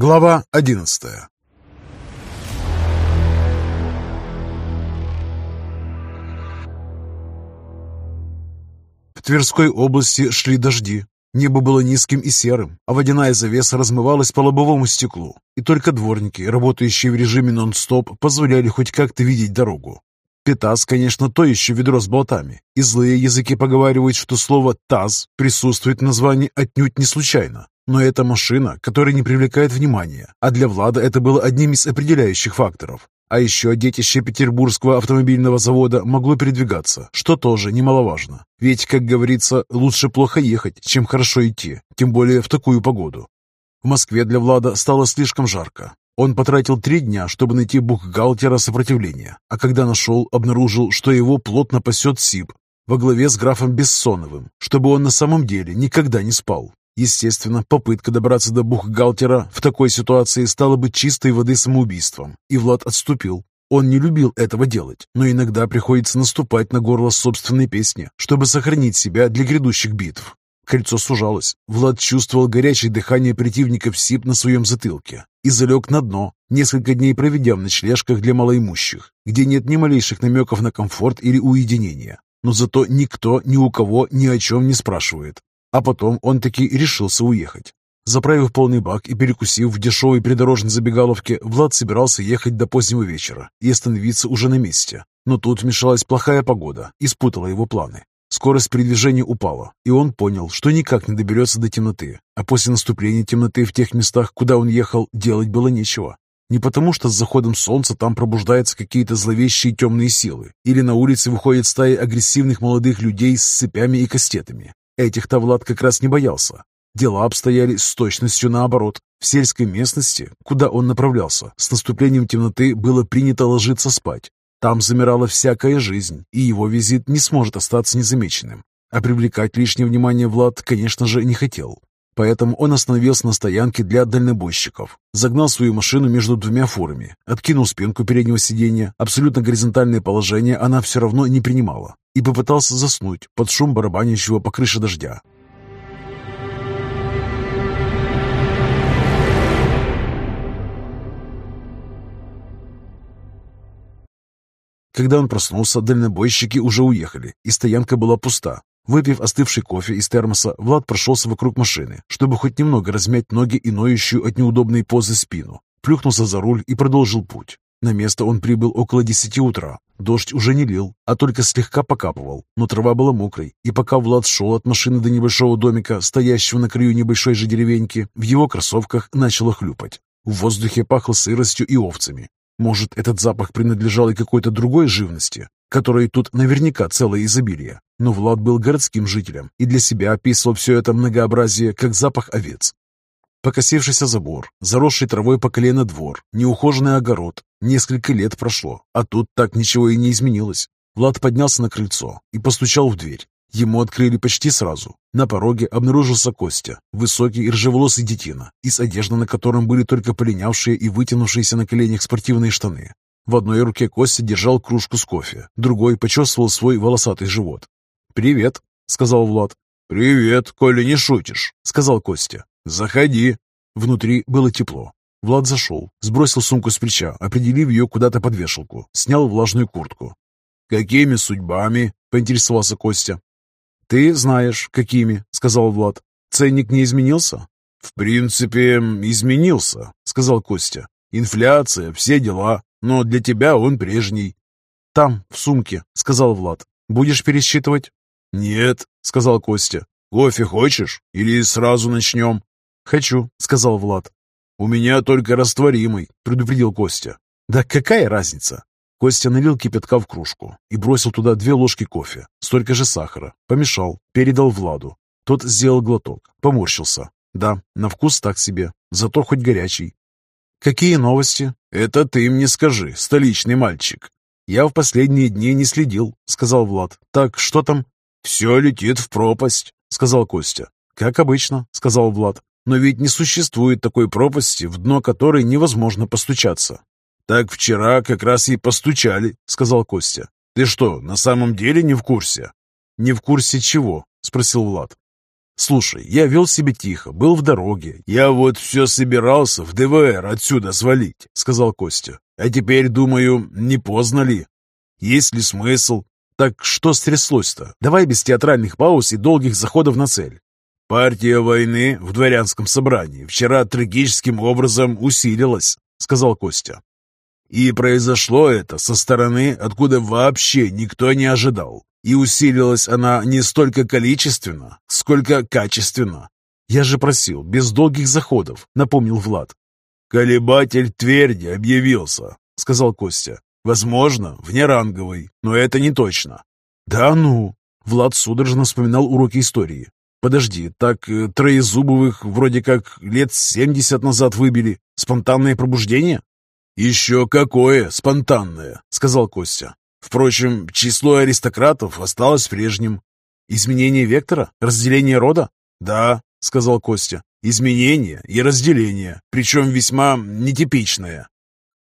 Глава одиннадцатая В Тверской области шли дожди. Небо было низким и серым, а водяная завеса размывалась по лобовому стеклу, и только дворники, работающие в режиме нон-стоп, позволяли хоть как-то видеть дорогу. Петас, конечно, то еще ведро с болтами, и злые языки поговаривают, что слово «таз» присутствует в названии отнюдь не случайно. Но это машина, которая не привлекает внимания, а для Влада это было одним из определяющих факторов. А еще детище Петербургского автомобильного завода могло передвигаться, что тоже немаловажно. Ведь, как говорится, лучше плохо ехать, чем хорошо идти, тем более в такую погоду. В Москве для Влада стало слишком жарко. Он потратил три дня, чтобы найти бухгалтера сопротивления, а когда нашел, обнаружил, что его плотно пасет СИП во главе с графом Бессоновым, чтобы он на самом деле никогда не спал. Естественно, попытка добраться до бухгалтера в такой ситуации стала бы чистой воды самоубийством, и Влад отступил. Он не любил этого делать, но иногда приходится наступать на горло собственной песни, чтобы сохранить себя для грядущих битв. Кольцо сужалось. Влад чувствовал горячее дыхание противников СИП на своем затылке и залег на дно, несколько дней проведя в ночлежках для малоимущих, где нет ни малейших намеков на комфорт или уединение. Но зато никто ни у кого ни о чем не спрашивает. А потом он таки решился уехать. Заправив полный бак и перекусив в дешевой придорожной забегаловке, Влад собирался ехать до позднего вечера и остановиться уже на месте. Но тут вмешалась плохая погода и спутала его планы. Скорость передвижения упала, и он понял, что никак не доберется до темноты. А после наступления темноты в тех местах, куда он ехал, делать было нечего. Не потому, что с заходом солнца там пробуждаются какие-то зловещие темные силы, или на улице выходят стаи агрессивных молодых людей с цепями и кастетами, Этих-то Влад как раз не боялся. Дела обстояли с точностью наоборот. В сельской местности, куда он направлялся, с наступлением темноты было принято ложиться спать. Там замирала всякая жизнь, и его визит не сможет остаться незамеченным. А привлекать лишнее внимание Влад, конечно же, не хотел. Поэтому он остановился на стоянке для дальнобойщиков, загнал свою машину между двумя фурами, откинул спинку переднего сиденья, абсолютно горизонтальное положение она все равно не принимала, и попытался заснуть под шум барабанящего по крыше дождя. Когда он проснулся, дальнобойщики уже уехали, и стоянка была пуста. Выпив остывший кофе из термоса, Влад прошелся вокруг машины, чтобы хоть немного размять ноги и ноющую от неудобной позы спину. Плюхнулся за руль и продолжил путь. На место он прибыл около десяти утра. Дождь уже не лил, а только слегка покапывал, но трава была мокрой, и пока Влад шел от машины до небольшого домика, стоящего на краю небольшой же деревеньки, в его кроссовках начало хлюпать. В воздухе пахло сыростью и овцами. Может, этот запах принадлежал и какой-то другой живности, которой тут наверняка целое изобилие. Но Влад был городским жителем и для себя описывал все это многообразие как запах овец. Покосившийся забор, заросший травой по колено двор, неухоженный огород. Несколько лет прошло, а тут так ничего и не изменилось. Влад поднялся на крыльцо и постучал в дверь. Ему открыли почти сразу. На пороге обнаружился Костя, высокий и ржеволосый детина, из одежды на котором были только полинявшие и вытянувшиеся на коленях спортивные штаны. В одной руке Костя держал кружку с кофе, другой почесывал свой волосатый живот. «Привет», — сказал Влад. «Привет, коли не шутишь», — сказал Костя. «Заходи». Внутри было тепло. Влад зашел, сбросил сумку с плеча, определив ее куда-то под вешалку, снял влажную куртку. «Какими судьбами?» — поинтересовался Костя. «Ты знаешь, какими», — сказал Влад. «Ценник не изменился?» «В принципе, изменился», — сказал Костя. «Инфляция, все дела, но для тебя он прежний». «Там, в сумке», — сказал Влад. «Будешь пересчитывать?» «Нет», — сказал Костя. «Кофе хочешь? Или сразу начнем?» «Хочу», — сказал Влад. «У меня только растворимый», — предупредил Костя. «Да какая разница?» Костя налил кипятка в кружку и бросил туда две ложки кофе, столько же сахара, помешал, передал Владу. Тот сделал глоток, поморщился. Да, на вкус так себе, зато хоть горячий. «Какие новости?» «Это ты мне скажи, столичный мальчик». «Я в последние дни не следил», — сказал Влад. «Так что там?» «Все летит в пропасть», — сказал Костя. «Как обычно», — сказал Влад. «Но ведь не существует такой пропасти, в дно которой невозможно постучаться». «Так вчера как раз и постучали», — сказал Костя. «Ты что, на самом деле не в курсе?» «Не в курсе чего?» — спросил Влад. Слушай, я вел себя тихо, был в дороге. Я вот все собирался в ДВР отсюда свалить, сказал Костя. А теперь думаю, не поздно ли? Есть ли смысл? Так что стряслось-то? Давай без театральных пауз и долгих заходов на цель. Партия войны в дворянском собрании вчера трагическим образом усилилась, сказал Костя. И произошло это со стороны, откуда вообще никто не ожидал. И усилилась она не столько количественно, сколько качественно. Я же просил, без долгих заходов, напомнил Влад. «Колебатель тверди объявился», — сказал Костя. «Возможно, внеранговый, но это не точно». «Да ну!» — Влад судорожно вспоминал уроки истории. «Подожди, так э, Троезубовых вроде как лет семьдесят назад выбили. Спонтанное пробуждение?» «Еще какое спонтанное!» — сказал Костя. Впрочем, число аристократов осталось прежним. Изменение вектора? Разделение рода? Да, сказал Костя. Изменение и разделение, причем весьма нетипичное.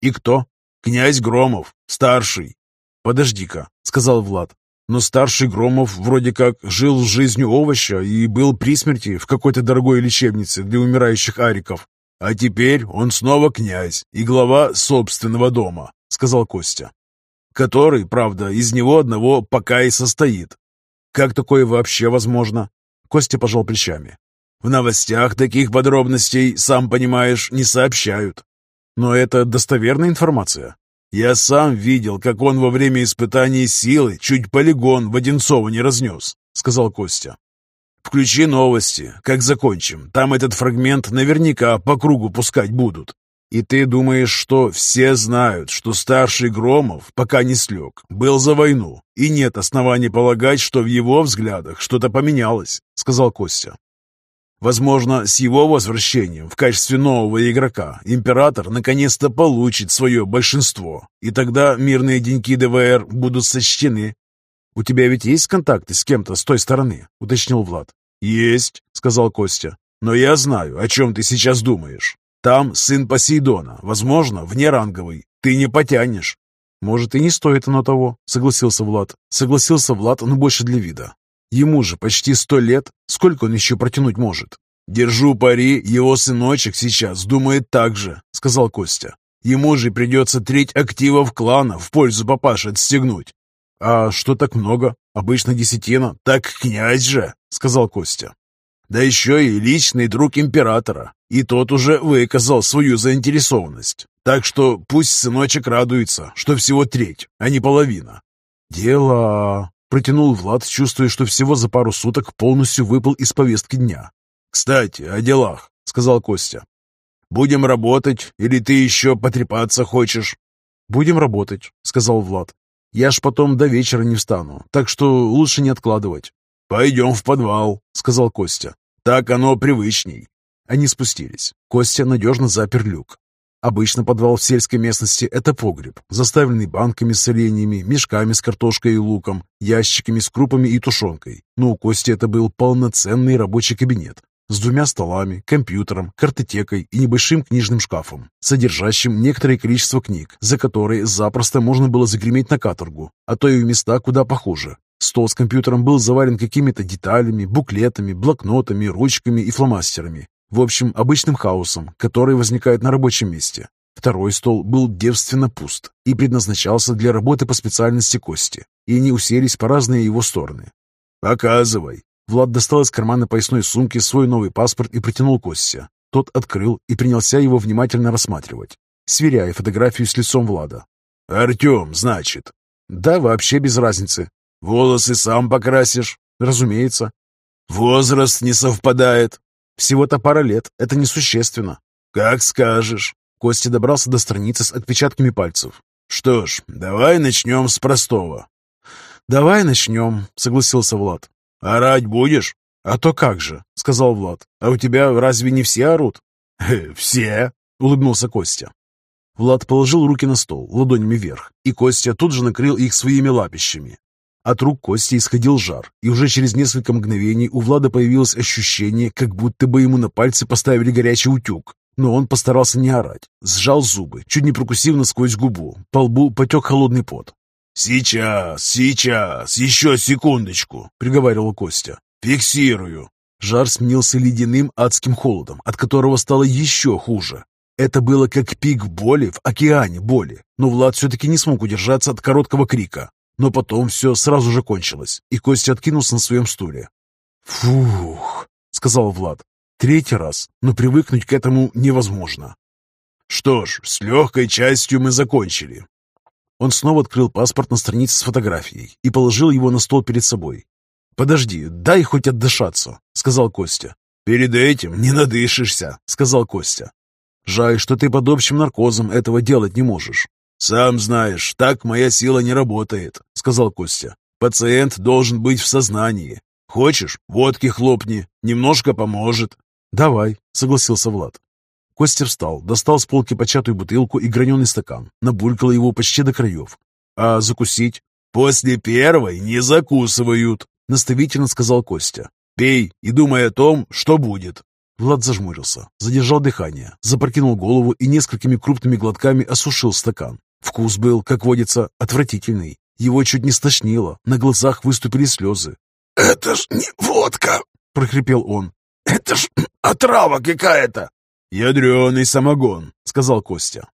И кто? Князь Громов, старший. Подожди-ка, сказал Влад. Но старший Громов вроде как жил жизнью овоща и был при смерти в какой-то дорогой лечебнице для умирающих ариков. А теперь он снова князь и глава собственного дома, сказал Костя который, правда, из него одного пока и состоит. Как такое вообще возможно? Костя пожал плечами. В новостях таких подробностей, сам понимаешь, не сообщают. Но это достоверная информация. Я сам видел, как он во время испытаний силы чуть полигон в Одинцово не разнес, сказал Костя. Включи новости, как закончим. Там этот фрагмент наверняка по кругу пускать будут. И ты думаешь, что все знают, что старший Громов, пока не слег, был за войну, и нет оснований полагать, что в его взглядах что-то поменялось», — сказал Костя. Возможно, с его возвращением в качестве нового игрока император наконец-то получит свое большинство, и тогда мирные деньки ДВР будут сочтены. «У тебя ведь есть контакты с кем-то с той стороны?» — уточнил Влад. «Есть», — сказал Костя. «Но я знаю, о чем ты сейчас думаешь. Там сын Посейдона, возможно, внеранговый. Ты не потянешь. Может, и не стоит оно того, согласился Влад. Согласился Влад, но больше для вида. Ему же почти сто лет. Сколько он еще протянуть может? Держу пари, его сыночек сейчас думает так же, сказал Костя. Ему же придется треть активов клана в пользу папаши отстегнуть. А что так много? Обычно десятина. Так князь же, сказал Костя. Да еще и личный друг императора. И тот уже выказал свою заинтересованность. Так что пусть сыночек радуется, что всего треть, а не половина. «Дело...» — протянул Влад, чувствуя, что всего за пару суток полностью выпал из повестки дня. «Кстати, о делах», — сказал Костя. «Будем работать, или ты еще потрепаться хочешь?» «Будем работать», — сказал Влад. «Я ж потом до вечера не встану, так что лучше не откладывать». «Пойдем в подвал», — сказал Костя. «Так оно привычней. Они спустились. Костя надежно запер люк. Обычно подвал в сельской местности – это погреб, заставленный банками с соленьями, мешками с картошкой и луком, ящиками с крупами и тушенкой. Но у Кости это был полноценный рабочий кабинет с двумя столами, компьютером, картотекой и небольшим книжным шкафом, содержащим некоторое количество книг, за которые запросто можно было загреметь на каторгу, а то и в места куда похуже. Стол с компьютером был завален какими-то деталями, буклетами, блокнотами, ручками и фломастерами. В общем, обычным хаосом, который возникает на рабочем месте. Второй стол был девственно пуст и предназначался для работы по специальности кости, и они уселись по разные его стороны. «Показывай!» Влад достал из кармана поясной сумки свой новый паспорт и протянул Костя. Тот открыл и принялся его внимательно рассматривать, сверяя фотографию с лицом Влада. «Артем, значит?» «Да, вообще без разницы». «Волосы сам покрасишь?» «Разумеется». «Возраст не совпадает?» Всего-то пара лет, это несущественно. Как скажешь. Костя добрался до страницы с отпечатками пальцев. Что ж, давай начнем с простого. Давай начнем, согласился Влад. Орать будешь? А то как же, сказал Влад. А у тебя разве не все орут? Все, улыбнулся Костя. Влад положил руки на стол, ладонями вверх, и Костя тут же накрыл их своими лапищами. От рук Кости исходил жар, и уже через несколько мгновений у Влада появилось ощущение, как будто бы ему на пальцы поставили горячий утюг. Но он постарался не орать, сжал зубы, чуть не прокусив насквозь губу, по лбу потек холодный пот. «Сейчас, сейчас, еще секундочку», — приговаривал Костя. «Фиксирую». Жар сменился ледяным адским холодом, от которого стало еще хуже. Это было как пик боли в океане боли, но Влад все-таки не смог удержаться от короткого крика. Но потом все сразу же кончилось, и Костя откинулся на своем стуле. «Фух», — сказал Влад. «Третий раз, но привыкнуть к этому невозможно». «Что ж, с легкой частью мы закончили». Он снова открыл паспорт на странице с фотографией и положил его на стол перед собой. «Подожди, дай хоть отдышаться», — сказал Костя. «Перед этим не надышишься», — сказал Костя. «Жаль, что ты под общим наркозом этого делать не можешь». «Сам знаешь, так моя сила не работает», — сказал Костя. «Пациент должен быть в сознании. Хочешь, водки хлопни, немножко поможет». «Давай», — согласился Влад. Костя встал, достал с полки початую бутылку и граненый стакан, набулькал его почти до краев. «А закусить?» «После первой не закусывают», — наставительно сказал Костя. «Пей и думай о том, что будет». Влад зажмурился, задержал дыхание, запрокинул голову и несколькими крупными глотками осушил стакан. Вкус был, как водится, отвратительный. Его чуть не стошнило, на глазах выступили слезы. «Это ж не водка!» — прохрипел он. «Это ж отрава какая-то!» «Ядреный самогон», — сказал Костя.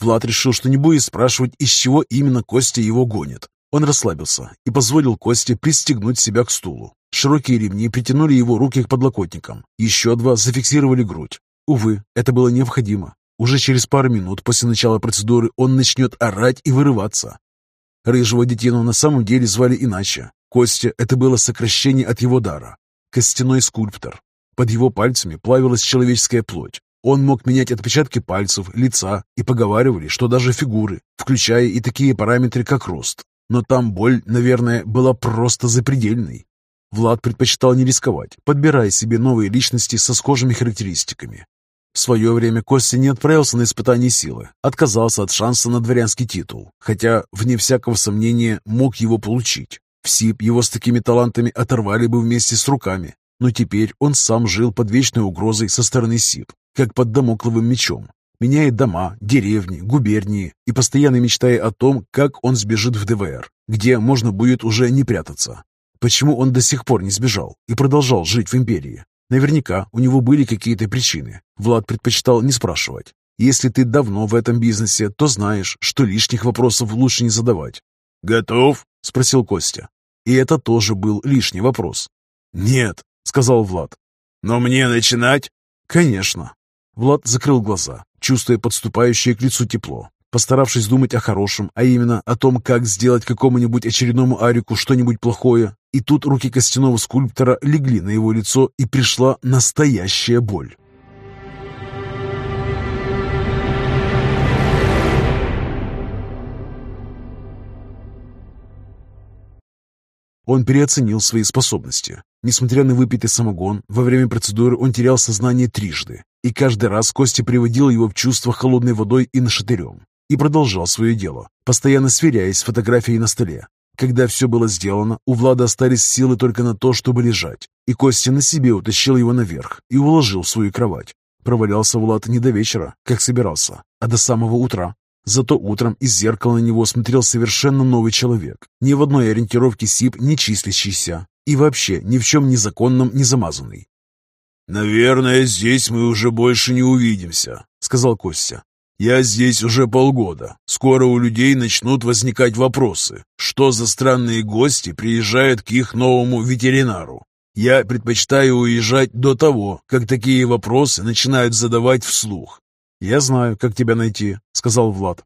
Влад решил, что не будет спрашивать, из чего именно Костя его гонит. Он расслабился и позволил Косте пристегнуть себя к стулу. Широкие ремни притянули его руки к подлокотникам. Еще два зафиксировали грудь. Увы, это было необходимо. Уже через пару минут после начала процедуры он начнет орать и вырываться. Рыжего детину на самом деле звали иначе. Костя – это было сокращение от его дара. Костяной скульптор. Под его пальцами плавилась человеческая плоть. Он мог менять отпечатки пальцев, лица и поговаривали, что даже фигуры, включая и такие параметры, как рост. Но там боль, наверное, была просто запредельной. Влад предпочитал не рисковать, подбирая себе новые личности со схожими характеристиками. В свое время Костя не отправился на испытание силы, отказался от шанса на дворянский титул, хотя, вне всякого сомнения, мог его получить. В СИП его с такими талантами оторвали бы вместе с руками, но теперь он сам жил под вечной угрозой со стороны СИП, как под домокловым мечом, меняя дома, деревни, губернии и постоянно мечтая о том, как он сбежит в ДВР, где можно будет уже не прятаться. Почему он до сих пор не сбежал и продолжал жить в империи? Наверняка у него были какие-то причины. Влад предпочитал не спрашивать. Если ты давно в этом бизнесе, то знаешь, что лишних вопросов лучше не задавать. «Готов?» — спросил Костя. И это тоже был лишний вопрос. «Нет», — сказал Влад. «Но мне начинать?» «Конечно». Влад закрыл глаза, чувствуя подступающее к лицу тепло постаравшись думать о хорошем, а именно о том, как сделать какому-нибудь очередному Арику что-нибудь плохое. И тут руки костяного скульптора легли на его лицо, и пришла настоящая боль. Он переоценил свои способности. Несмотря на выпитый самогон, во время процедуры он терял сознание трижды, и каждый раз Костя приводил его в чувство холодной водой и нашатырем и продолжал свое дело, постоянно сверяясь с фотографией на столе. Когда все было сделано, у Влада остались силы только на то, чтобы лежать, и Костя на себе утащил его наверх и уложил в свою кровать. Провалялся Влад не до вечера, как собирался, а до самого утра. Зато утром из зеркала на него смотрел совершенно новый человек, ни в одной ориентировке СИП не числящийся и вообще ни в чем незаконном не замазанный. «Наверное, здесь мы уже больше не увидимся», — сказал Костя. Я здесь уже полгода. Скоро у людей начнут возникать вопросы, что за странные гости приезжают к их новому ветеринару. Я предпочитаю уезжать до того, как такие вопросы начинают задавать вслух. «Я знаю, как тебя найти», — сказал Влад.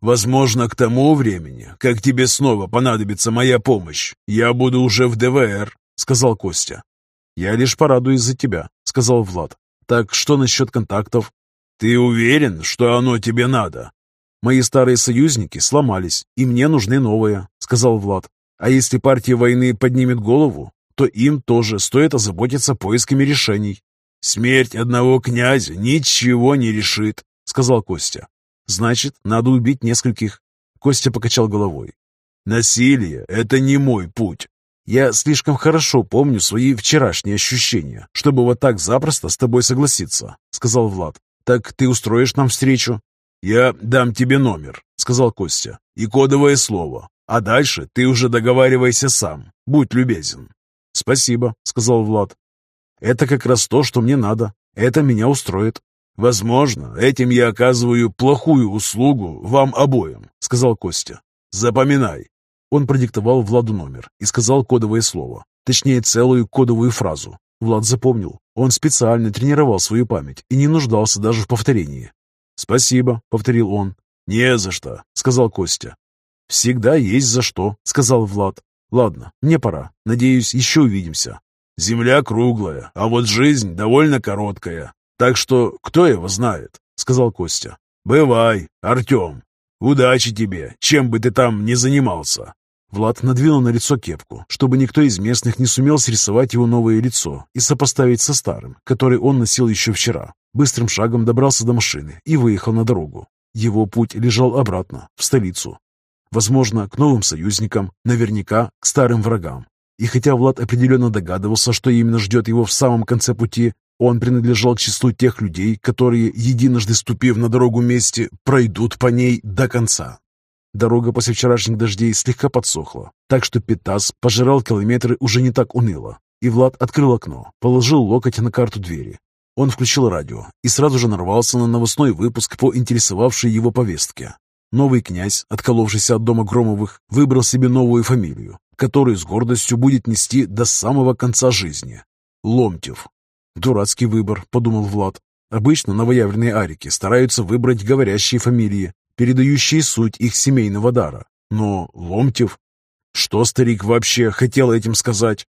«Возможно, к тому времени, как тебе снова понадобится моя помощь, я буду уже в ДВР», — сказал Костя. «Я лишь порадуюсь за тебя», — сказал Влад. «Так что насчет контактов?» «Ты уверен, что оно тебе надо?» «Мои старые союзники сломались, и мне нужны новые», — сказал Влад. «А если партия войны поднимет голову, то им тоже стоит озаботиться поисками решений». «Смерть одного князя ничего не решит», — сказал Костя. «Значит, надо убить нескольких». Костя покачал головой. «Насилие — это не мой путь. Я слишком хорошо помню свои вчерашние ощущения, чтобы вот так запросто с тобой согласиться», — сказал Влад. «Так ты устроишь нам встречу?» «Я дам тебе номер», — сказал Костя, — «и кодовое слово. А дальше ты уже договаривайся сам. Будь любезен». «Спасибо», — сказал Влад. Это как раз то, что мне надо. Это меня устроит. «Возможно, этим я оказываю плохую услугу вам обоим», — сказал Костя. «Запоминай». Он продиктовал Владу номер и сказал кодовое слово, точнее целую кодовую фразу. Влад запомнил. Он специально тренировал свою память и не нуждался даже в повторении. «Спасибо», — повторил он. «Не за что», — сказал Костя. «Всегда есть за что», — сказал Влад. «Ладно, мне пора. Надеюсь, еще увидимся». «Земля круглая, а вот жизнь довольно короткая. Так что кто его знает?» — сказал Костя. «Бывай, Артем. Удачи тебе, чем бы ты там ни занимался». Влад надвинул на лицо кепку, чтобы никто из местных не сумел срисовать его новое лицо и сопоставить со старым, который он носил еще вчера. Быстрым шагом добрался до машины и выехал на дорогу. Его путь лежал обратно, в столицу. Возможно, к новым союзникам, наверняка к старым врагам. И хотя Влад определенно догадывался, что именно ждет его в самом конце пути, он принадлежал к числу тех людей, которые, единожды ступив на дорогу мести, пройдут по ней до конца. Дорога после вчерашних дождей слегка подсохла, так что Питас пожирал километры уже не так уныло. И Влад открыл окно, положил локоть на карту двери. Он включил радио и сразу же нарвался на новостной выпуск по интересовавшей его повестке. Новый князь, отколовшийся от дома Громовых, выбрал себе новую фамилию, которую с гордостью будет нести до самого конца жизни. Ломтев. Дурацкий выбор, подумал Влад. Обычно новоявленные арики стараются выбрать говорящие фамилии, передающие суть их семейного дара. Но Ломтев... Что старик вообще хотел этим сказать?